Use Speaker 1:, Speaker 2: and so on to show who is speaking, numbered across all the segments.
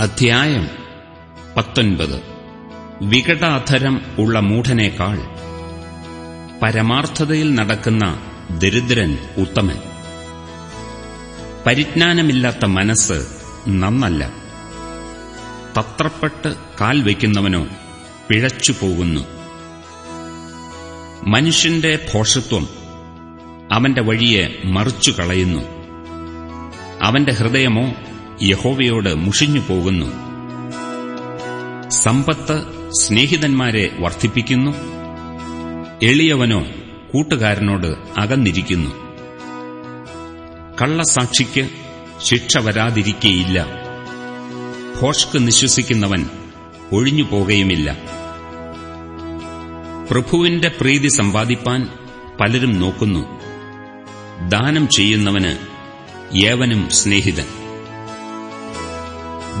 Speaker 1: അധ്യായം പത്തൊൻപത്. വികടാധരം ഉള്ള മൂഢനേക്കാൾ പരമാർത്ഥതയിൽ നടക്കുന്ന ദരിദ്രൻ ഉത്തമൻ. പരിജ്ഞാനമില്ലാത്ത മനസ്സ് നന്നല്ല. തത്രപ്പെട്ട് കാൽ വയ്ക്കുന്നവനോ പിഴച്ചു പോകുന്നു. മനുഷ്യന്റെ ഭോഷത്വം അവന്റെ വഴിയെ മറിച്ചു കളയുന്നു അവന്റെ ഹൃദയമോ യഹോവയോട് മുഷിഞ്ഞു പോകുന്നു. സമ്പത്ത് സ്നേഹിതന്മാരെ വർദ്ധിപ്പിക്കുന്നു. എളിയവനോ കൂട്ടുകാരനോട് അകന്നിരിക്കുന്നു. കള്ളസാക്ഷിക്ക് ശിക്ഷ വരാതിരിക്കേയില്ല. ഭോഷ്ക്ക് നിശ്വസിക്കുന്നവൻ ഒഴിഞ്ഞു പോകുകയുമില്ല. പ്രഭുവിന്റെ പ്രീതി സമ്പാദിപ്പാൻ പലരും നോക്കുന്നു. ദാനം ചെയ്യുന്നവന് ഏവനും സ്നേഹിതൻ.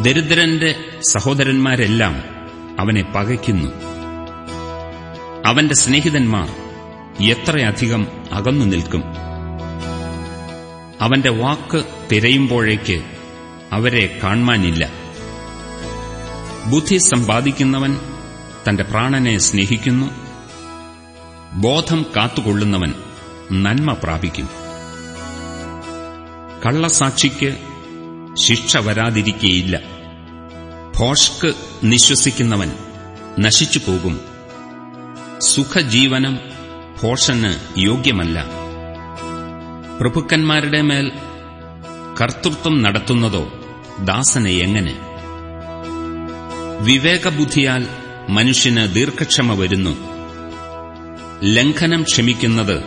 Speaker 1: ദരിദ്രന്റെ സഹോദരന്മാരെല്ലാം അവനെ പകയ്ക്കുന്നു. അവന്റെ സ്നേഹിതന്മാർ എത്രയധികം അകന്നു നിൽക്കും. അവന്റെ വാക്ക് തിരയുമ്പോഴേക്ക് അവരെ കാണാനില്ല ബുദ്ധി സമ്പാദിക്കുന്നവൻ തന്റെ പ്രാണനെ സ്നേഹിക്കുന്നു. ബോധം കാത്തുകൊള്ളുന്നവൻ നന്മ പ്രാപിക്കും. കള്ളസാക്ഷിക്ക് ശിക്ഷ വരാതിരിക്കേയില്ല. ഭോഷ്ക്ക് നിശ്വസിക്കുന്നവൻ നശിച്ചു പോകും സുഖജീവനം ഭോഷന് യോഗ്യമല്ല. പ്രഭുക്കന്മാരുടെ മേൽ കർത്തൃത്വം നടത്തുന്നതോ ദാസനെ എങ്ങനെ? വിവേകബുദ്ധിയാൽ മനുഷ്യന് ദീർഘക്ഷമ വരുന്നു. ലംഘനം ക്ഷമിക്കുന്നത്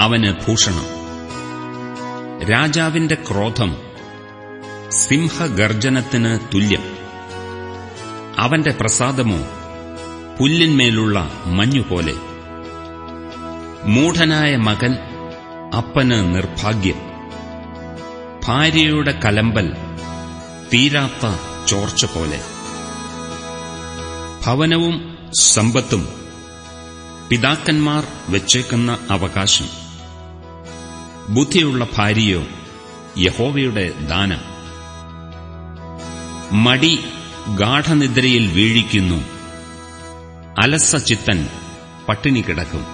Speaker 1: അവന് ഭൂഷണം. രാജാവിന്റെ ക്രോധം സിംഹഗർജനത്തിന് തുല്യം. അവന്റെ പ്രസാദമോ പുല്ലിന്മേലുള്ള മഞ്ഞുപോലെ. മൂഢനായ മകൻ അപ്പന് നിർഭാഗ്യം. ഭാര്യയുടെ കലമ്പൽ തീരാത്ത ചോർച്ച പോലെ. ഭവനവും സമ്പത്തും പിതാക്കന്മാർ വെച്ചേക്കുന്ന അവകാശം. ബുദ്ധിയുള്ള ഭാര്യയോ യഹോവയുടെ ദാനം. മടി ഗാഠനിദ്രയിൽ വീഴിക്കുന്നു. അലസ ചിത്തൻ പട്ടിണി കിടക്കും.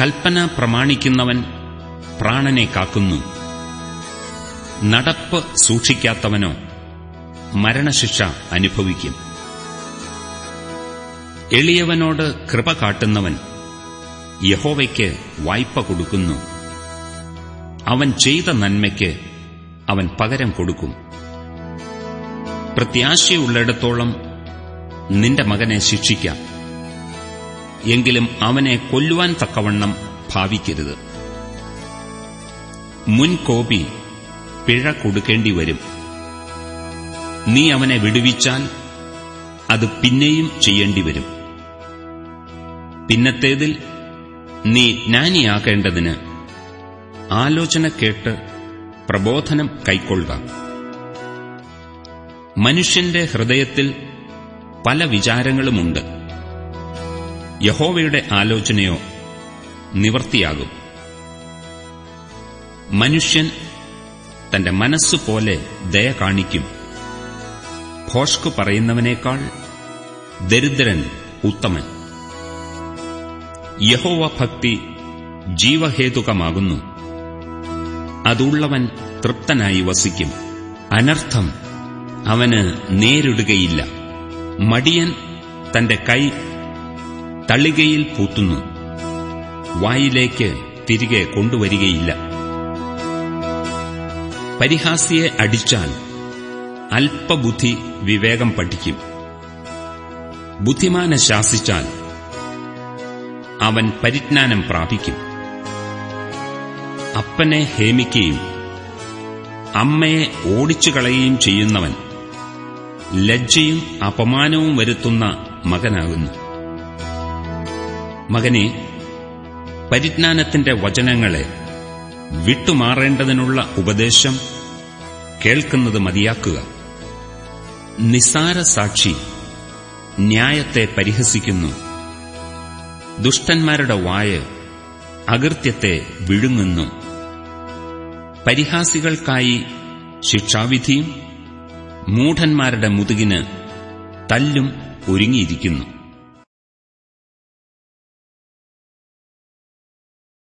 Speaker 1: കൽപ്പന പ്രമാണിക്കുന്നവൻ പ്രാണനെ കാക്കുന്നു. നടപ്പ് സൂക്ഷിക്കാത്തവനോ മരണശിക്ഷ അനുഭവിക്കും. എളിയവനോട് കൃപ കാട്ടുന്നവൻ യഹോവയ്ക്ക് വായ്പ കൊടുക്കുന്നു. അവൻ ചെയ്ത നന്മയ്ക്ക് അവൻ പകരം കൊടുക്കും. പ്രത്യാശയുള്ളിടത്തോളം നിന്റെ മകനെ ശിക്ഷിക്കാം. എങ്കിലും അവനെ കൊല്ലുവാൻ തക്കവണ്ണം ഭാവിക്കരുത്. മുൻകോപി പിഴ കൊടുക്കേണ്ടി വരും. നീ അവനെ വിടുവിച്ചാൽ അത് പിന്നെയും ചെയ്യേണ്ടി വരും. പിന്നത്തേതിൽ നീ ജ്ഞാനിയാകേണ്ടതിന് ആലോചന കേട്ട് പ്രബോധനം കൈക്കൊള്ളുക. മനുഷ്യന്റെ ഹൃദയത്തിൽ പല വിചാരങ്ങളുമുണ്ട്. യഹോവയുടെ ആലോചനയോ നിവർത്തിയാകും. മനുഷ്യൻ തന്റെ മനസ്സുപോലെ ദയ കാണിക്കും. ഭോഷ്കു പറയുന്നവനേക്കാൾ ദരിദ്രൻ ഉത്തമൻ. യഹോവ ഭക്തി ജീവഹേതുകമാകുന്നു. അതുള്ളവൻ തൃപ്തനായി വസിക്കും. അനർത്ഥം അവന് നേരിടുകയില്ല. മടിയൻ തന്റെ കൈ തള്ളികയിൽ പൂത്തുന്നു. വായിലേക്ക് തിരികെ കൊണ്ടുവരികയില്ല. പരിഹാസിയെ അടിച്ചാൽ അല്പബുദ്ധി വിവേകം പഠിക്കും. ബുദ്ധിമാനെ ശാസിച്ചാൽ അവൻ പരിജ്ഞാനം പ്രാപിക്കും. അപ്പനെ ഹേമിക്കുകയും അമ്മയെ ഓടിച്ചു കളയുകയും ചെയ്യുന്നവൻ ലജ്ജയും അപമാനവും വരുത്തുന്ന മകനാകുന്നു. മകനെ പരിജ്ഞാനത്തിന്റെ വചനങ്ങളെ വിട്ടുമാറേണ്ടതിനുള്ള ഉപദേശം കേൾക്കുന്നത് മതിയാക്കുക. നിസാര സാക്ഷി ന്യായത്തെ പരിഹസിക്കുന്നു. ദുഷ്ടന്മാരുടെ വായ അകൃത്യത്തെ വിഴുങ്ങുന്നു. പരിഹാസികൾക്കായി ശിക്ഷാവിധിയും മൂഢന്മാരുടെ മുതുകിന് തല്ലും ഒരുങ്ങിയിരിക്കുന്നു.